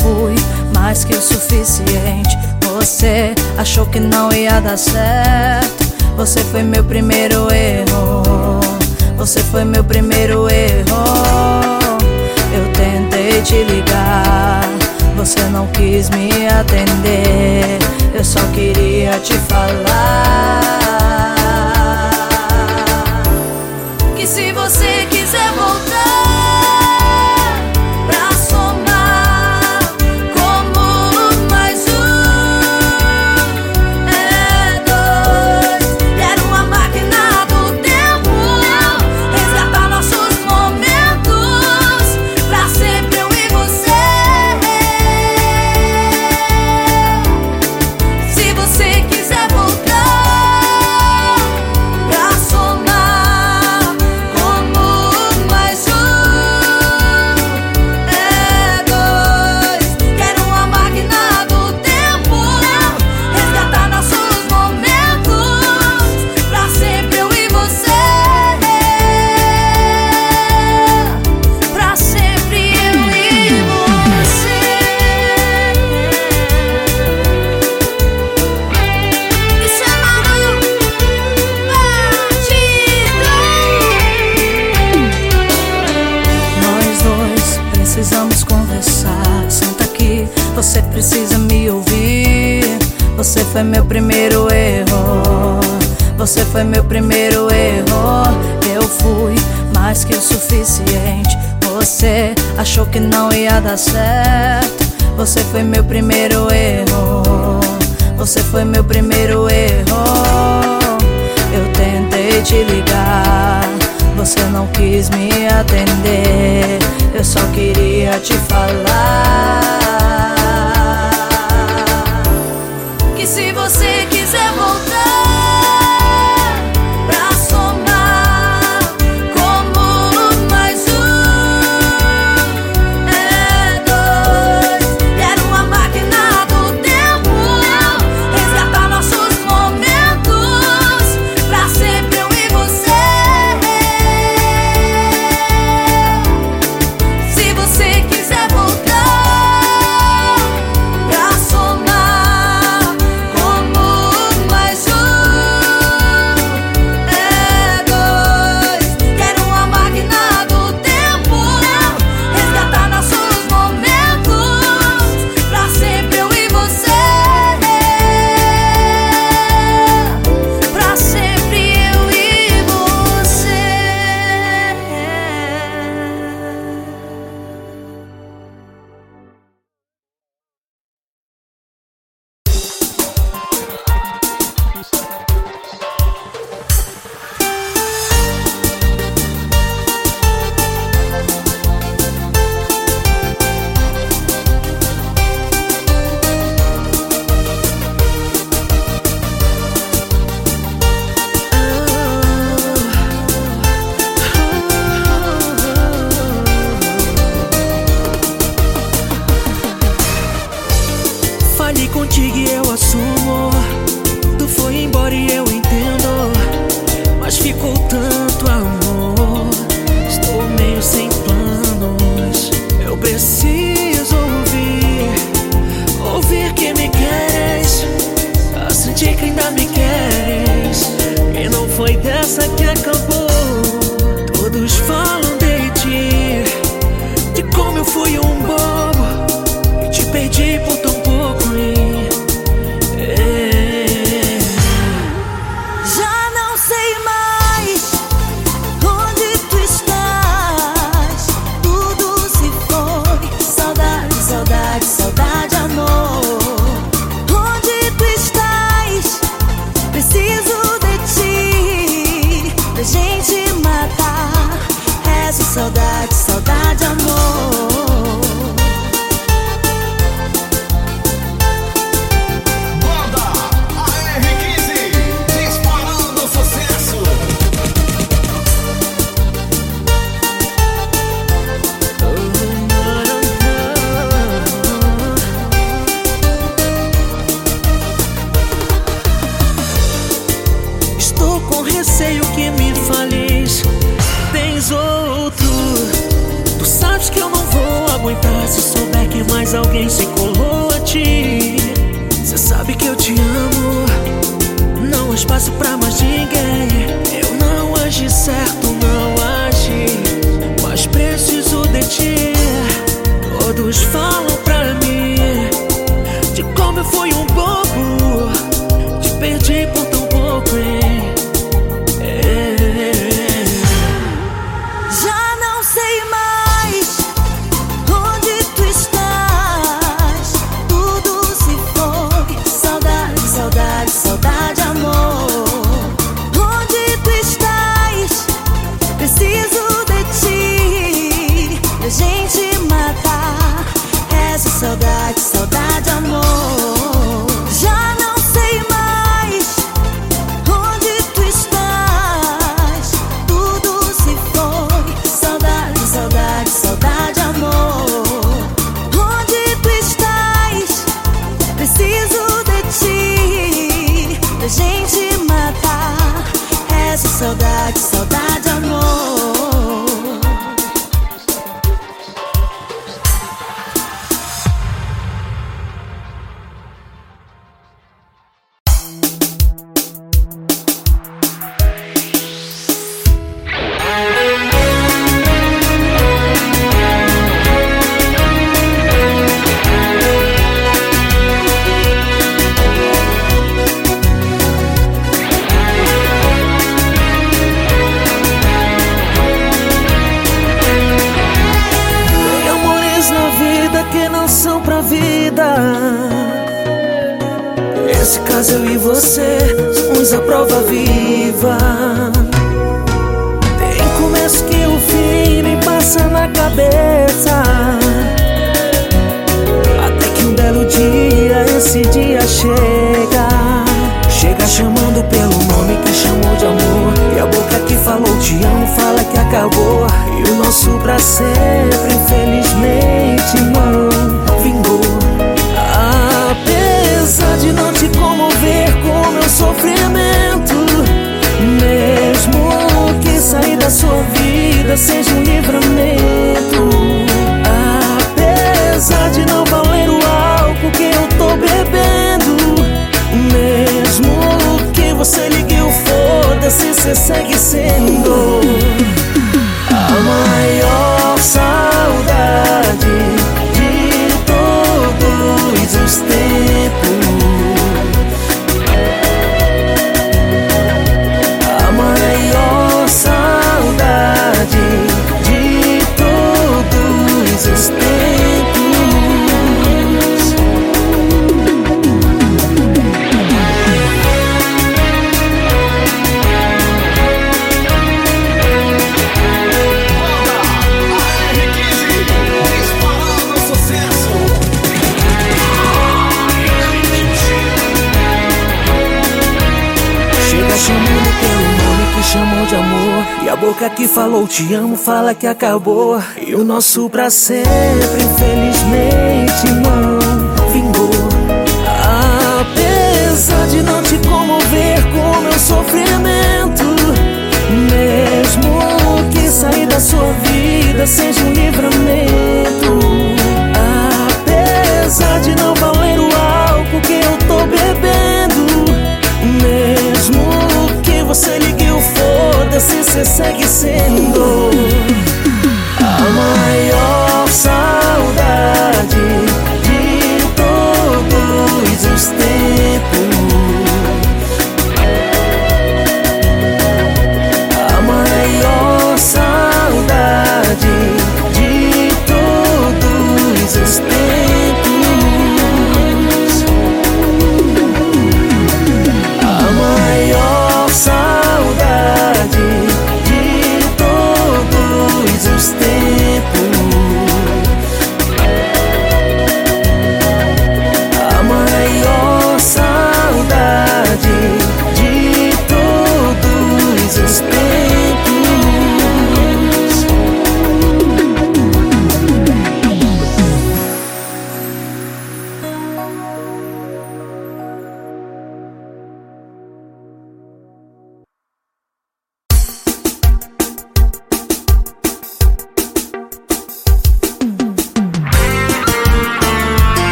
fui mais que o suficiente. Você achou que não ia dar certo. Você foi meu primeiro erro. Você foi meu primeiro erro. Eu tentei te ligar. Você não quis me atender. Eu só queria te falar. foi meu primeiro erro. Você foi meu primeiro erro. Eu fui mais que o suficiente. Você achou que não ia dar certo. Você foi meu primeiro erro. Você foi meu primeiro erro. Eu tentei te ligar. Você não quis me atender. Eu só queria te falar. se você de certo. viva. Tem começo que o fim me passa na cabeça. Até que um belo dia, esse dia chega. Chega chamando pelo nome que chamou de amor. E a boca que falou te amo fala que acabou. E o nosso pra sempre, infelizmente, não vingou. Apesar de não te comover com meu sofrimento mesmo que sair da sua vida seja um livramento. Apesar de não valer o álcool que eu tô bebendo, mesmo que você ligue o foda-se, você segue sendo a maior saudade. E a boca que falou te amo fala que acabou. E o nosso pra sempre, infelizmente, não.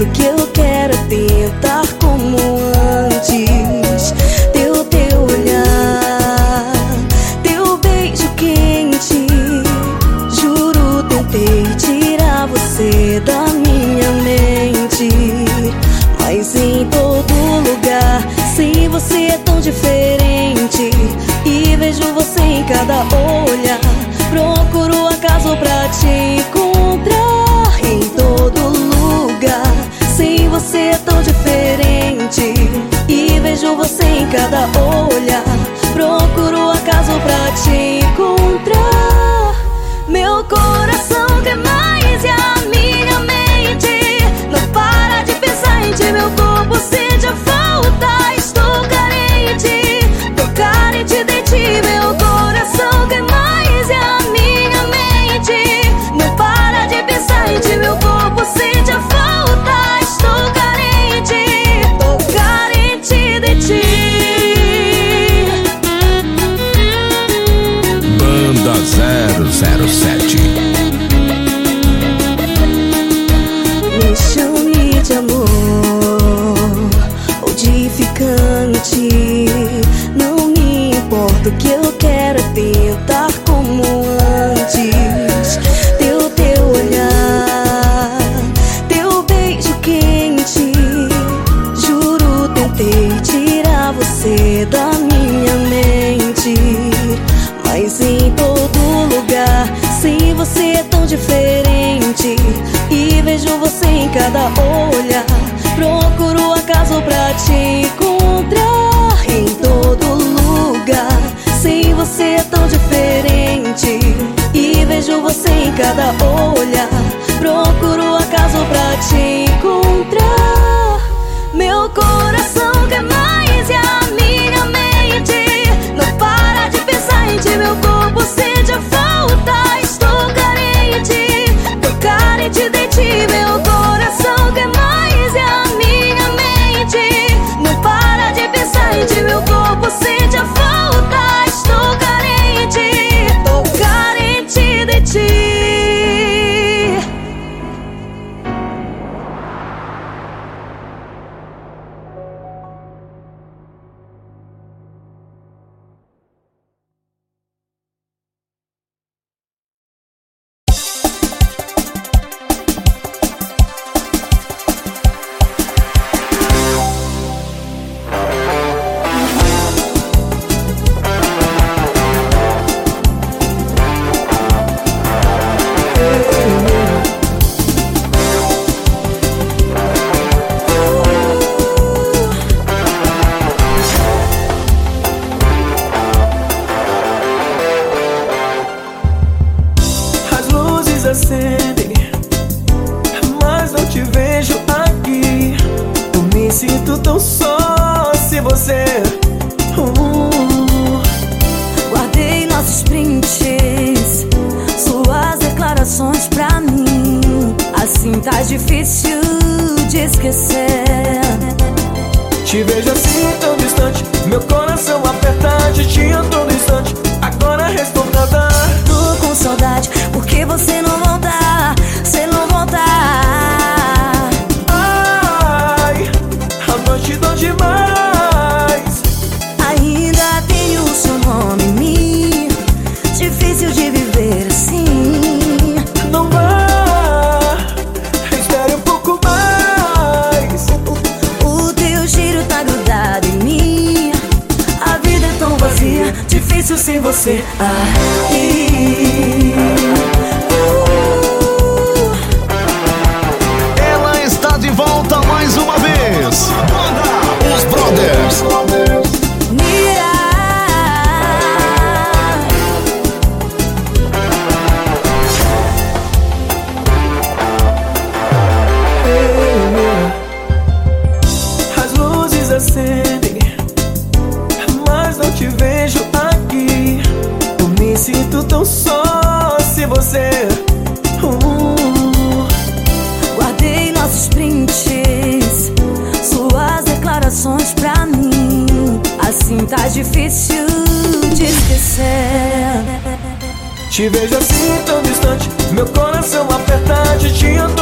tudo que eu quero é tentar como antes. Teu teu olhar, teu beijo quente. Juro, tentei tirar você da minha mente. Mas em todo lugar, sem você é tão diferente. E vejo você em cada hora. olhar, procuro acaso pra ti. tá difícil de esquecer. Te vejo assim tão distante, meu coração você. Ah, e... Te vejo assim tão distante, meu coração apertado de te.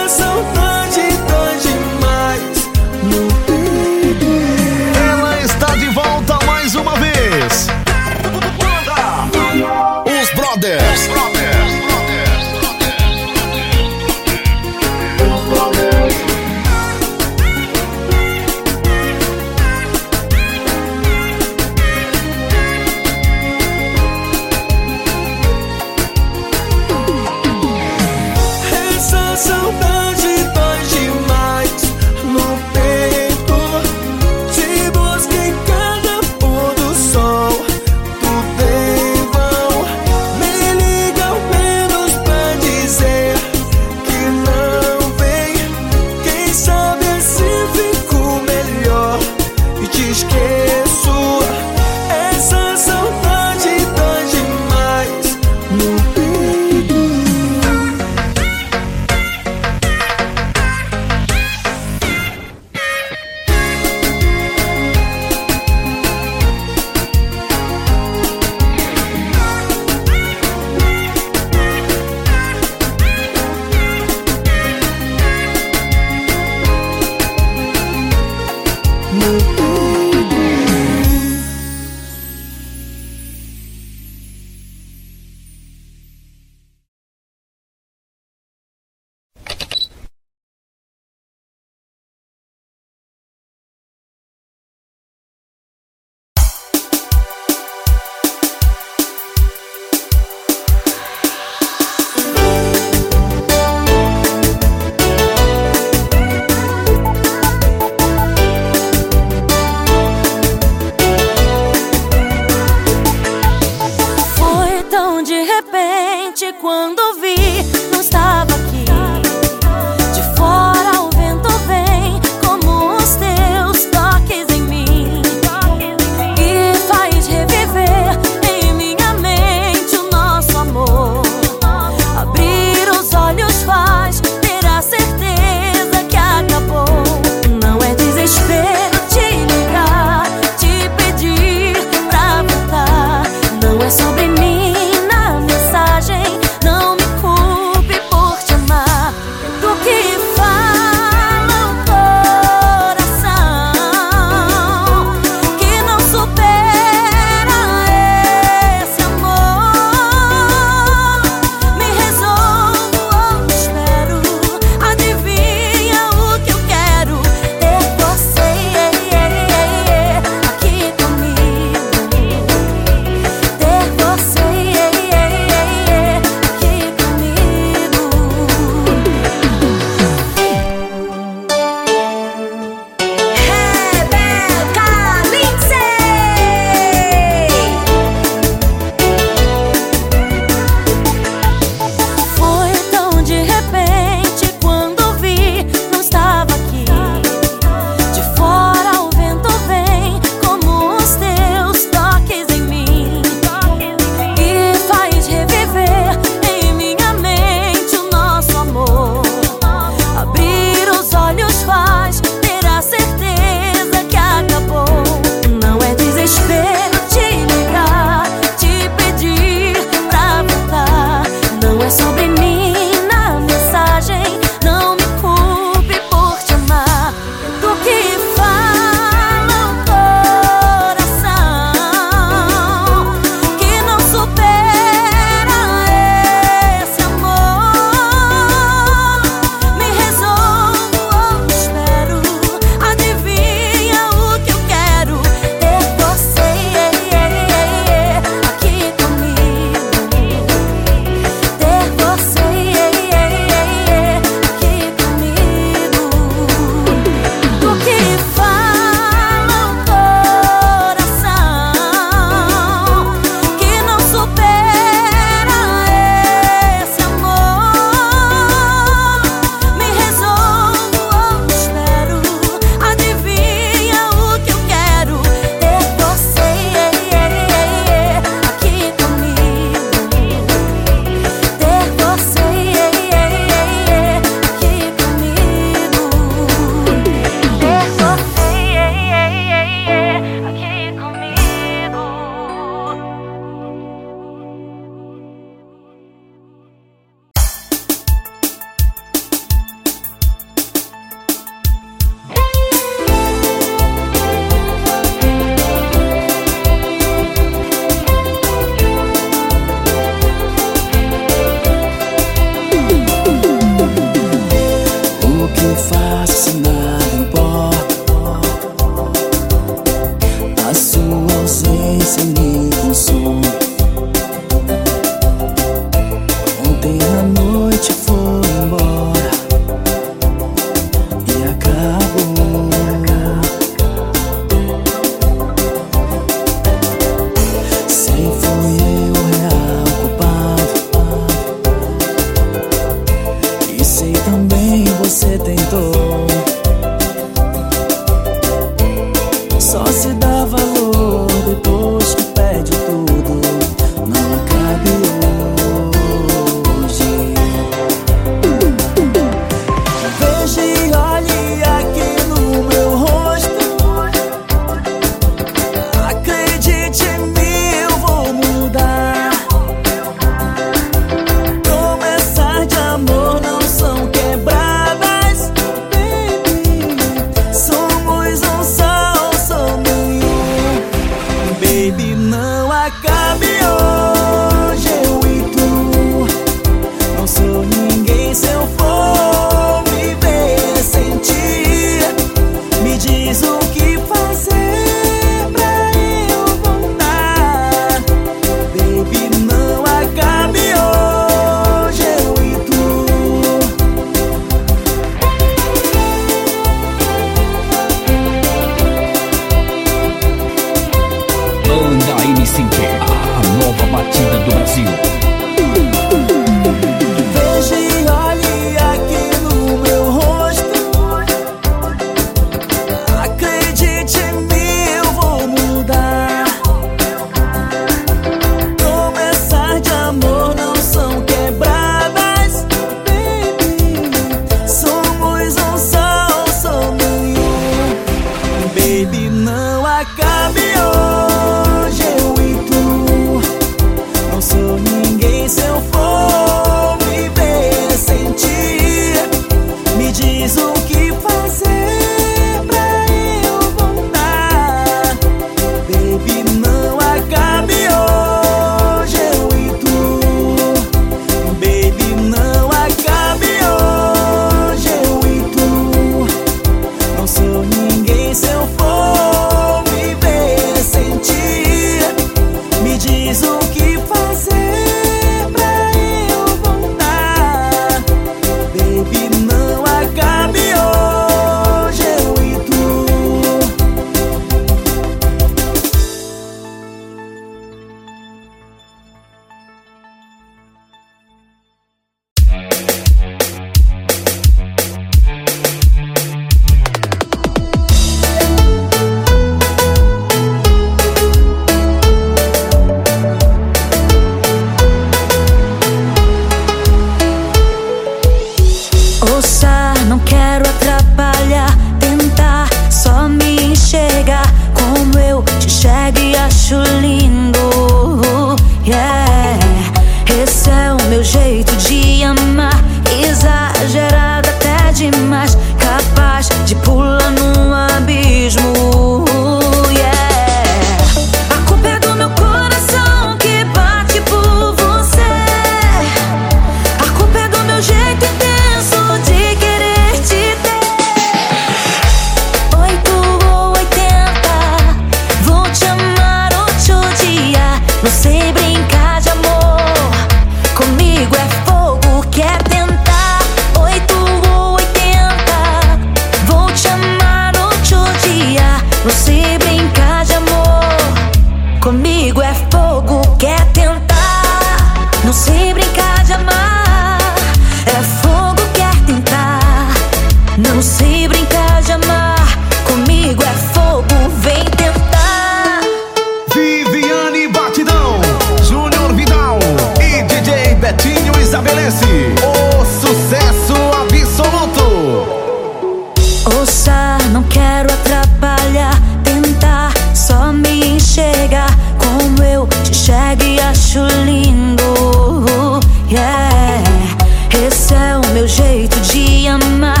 Aqui querendo te amar.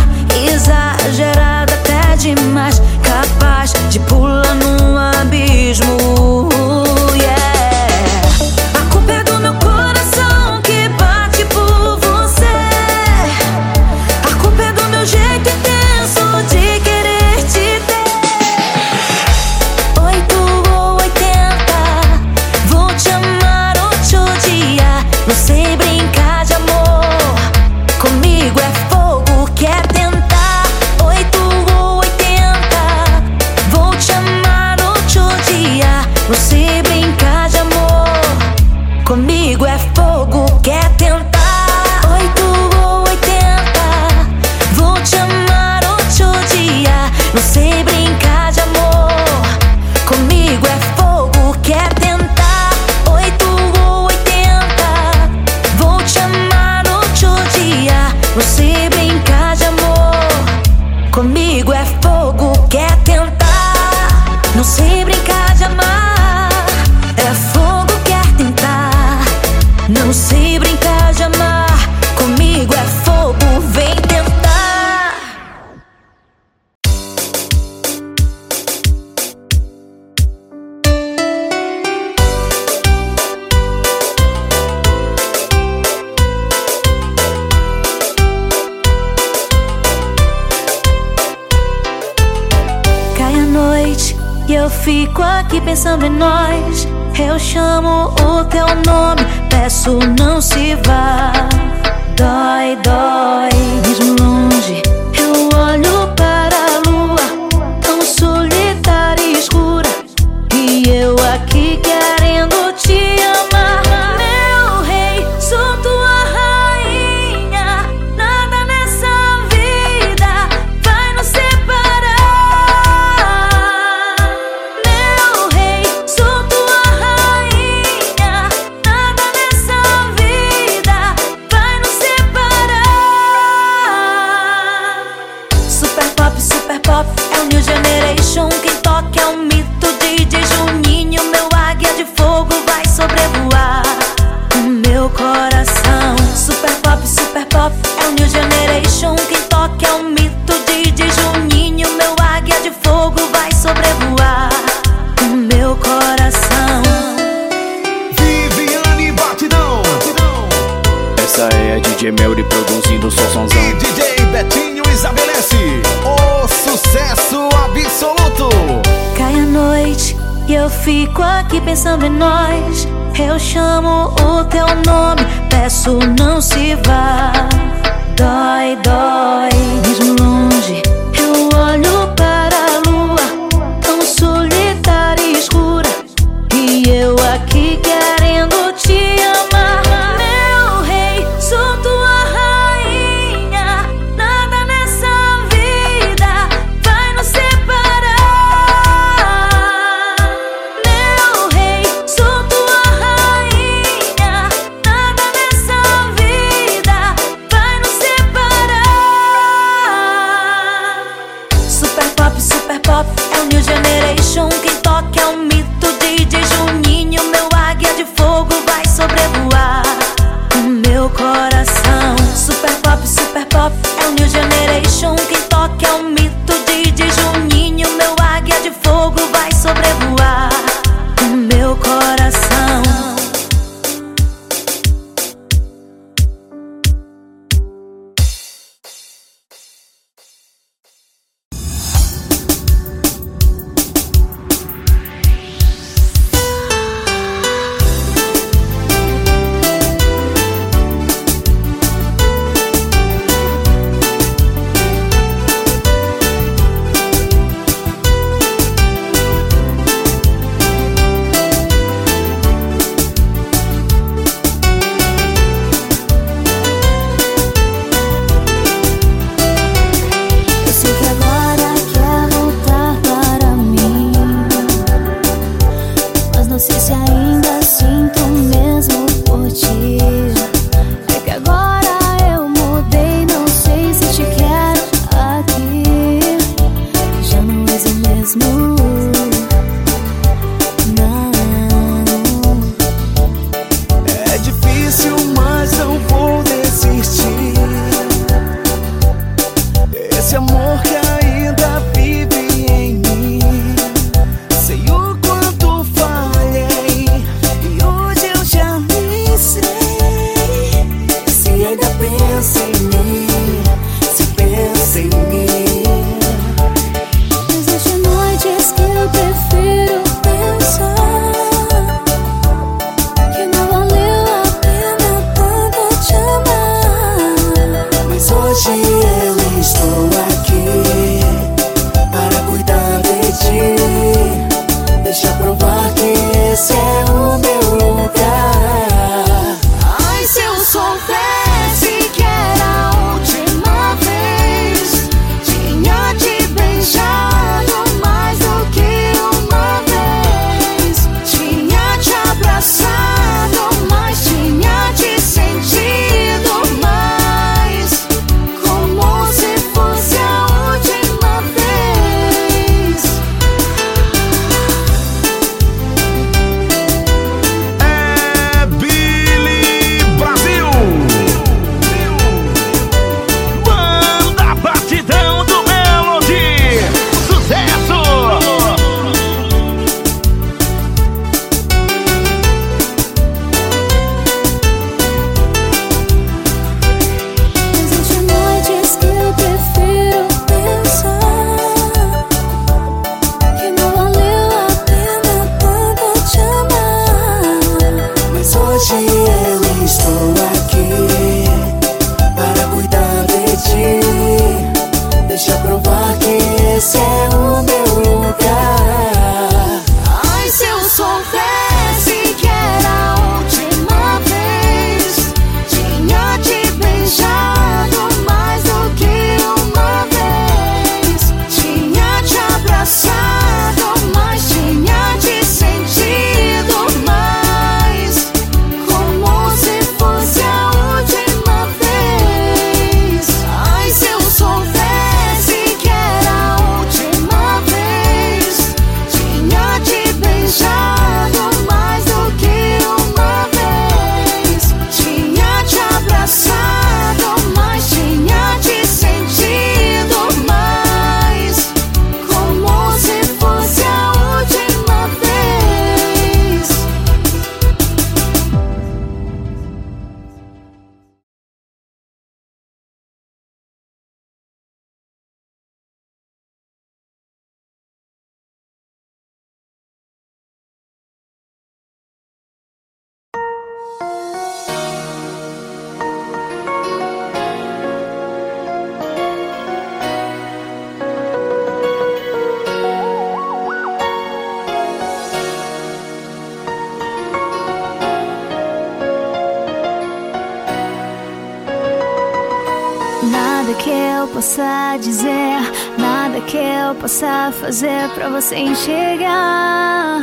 dizer, nada que eu possa fazer pra você enxergar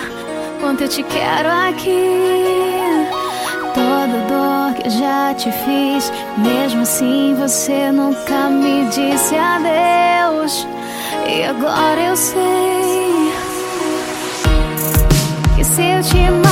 quanto eu te quero aqui. Toda dor que eu já te fiz, mesmo assim você nunca me disse adeus. E agora eu sei que se eu te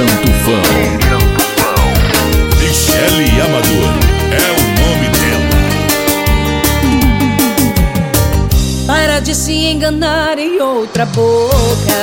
Lilian Tufão. Michele Amador é o nome dela. Para de se enganar em outra boca.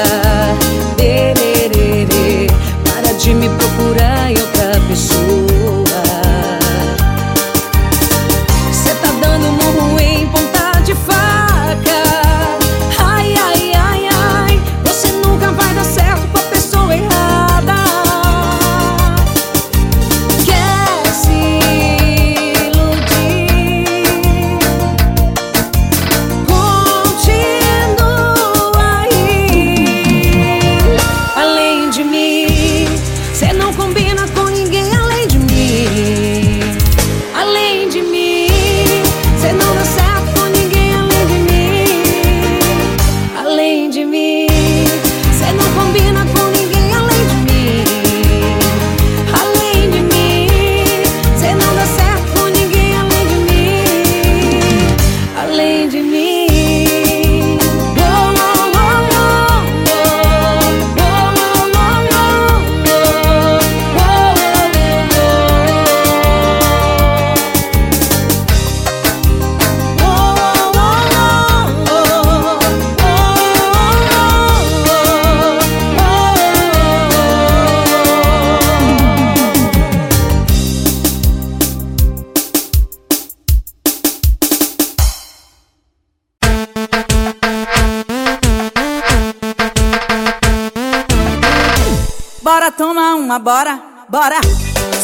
Bora tomar uma, bora, bora.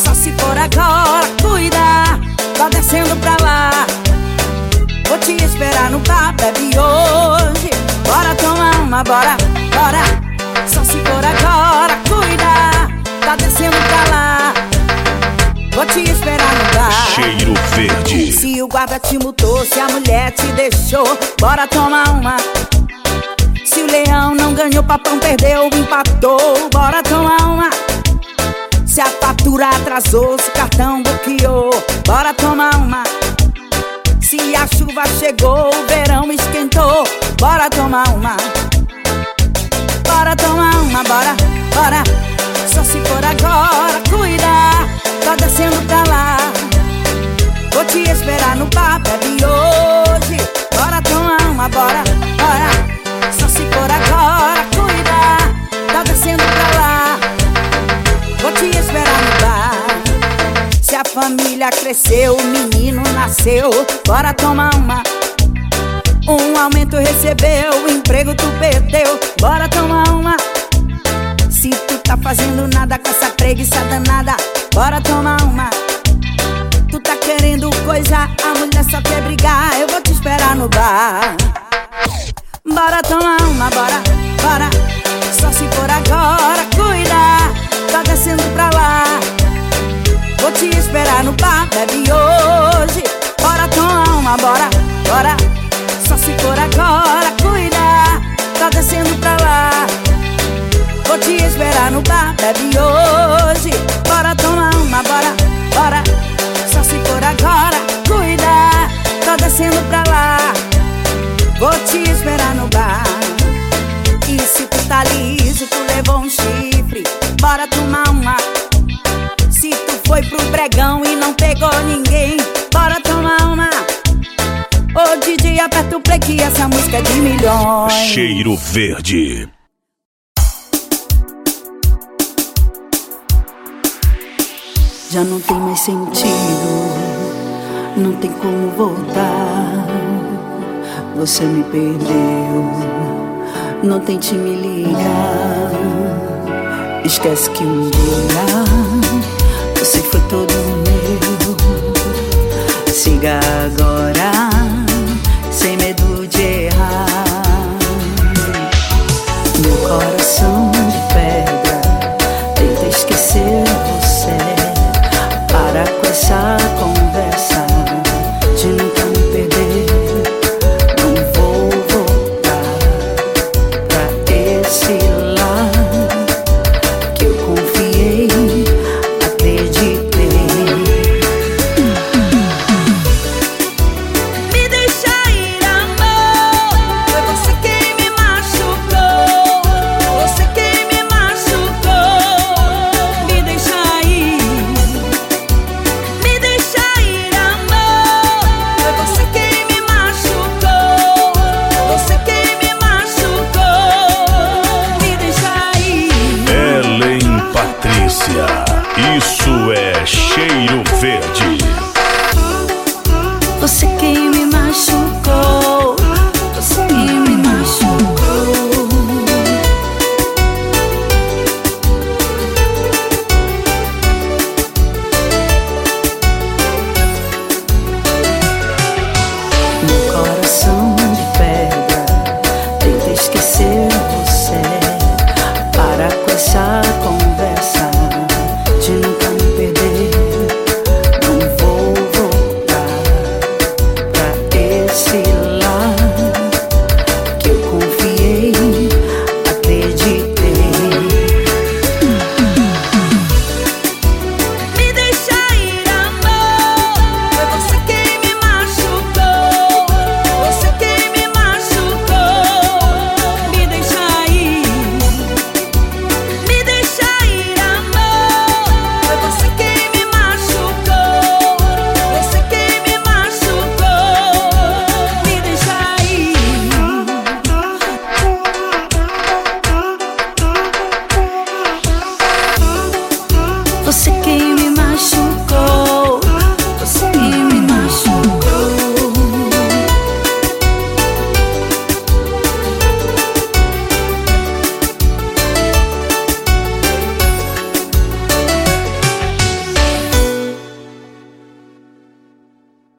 Só se for agora, cuida. Tá descendo pra lá. Vou te esperar no bar, bebe hoje. Bora tomar uma, bora, bora. Só se for agora, cuida. Tá descendo pra lá. Vou te esperar no bar. Cheiro Verde. Se o guarda te multou, se a mulher te deixou, bora tomar uma. Se o leão não ganhou, papão perdeu, empatou, bora tomar uma. Se a fatura atrasou, se o cartão bloqueou, bora tomar uma. Se a chuva chegou, o verão esquentou, bora tomar uma. Bora tomar uma, bora, bora. Só se for agora, cuida, tá descendo pra lá. Vou te esperar no bar, bebe hoje. Bora tomar uma, bora, bora. For agora, cuida. Tá descendo pra lá. Vou te esperar no bar. Se a família cresceu, o menino nasceu. Bora tomar uma. Um aumento recebeu, o emprego tu perdeu. Bora tomar uma. Se tu tá fazendo nada com essa preguiça danada, bora tomar uma. Tu tá querendo coisa, a mulher só quer brigar. Eu vou te esperar no bar. Bora tomar uma, bora, bora. Só se for agora, cuida. Tá descendo pra lá. Vou te esperar no bar, bebe hoje. Bora tomar uma, bora, bora. Só se for agora, cuida. Tá descendo pra lá. Vou te esperar no bar, bebe hoje. Bora tomar uma, bora, bora. Só se for agora, cuida. Tá descendo pra lá. Vou te esperar tá liso, tu levou um chifre. Bora tomar uma. Se tu foi pro bregão e não pegou ninguém, bora tomar uma. Ô DJ, aperta o play que essa música é de milhões. Cheiro Verde. Já não tem mais sentido, não tem como voltar. Você me perdeu, não tente me ligar. Esquece que um dia você foi todo meu. Siga agora,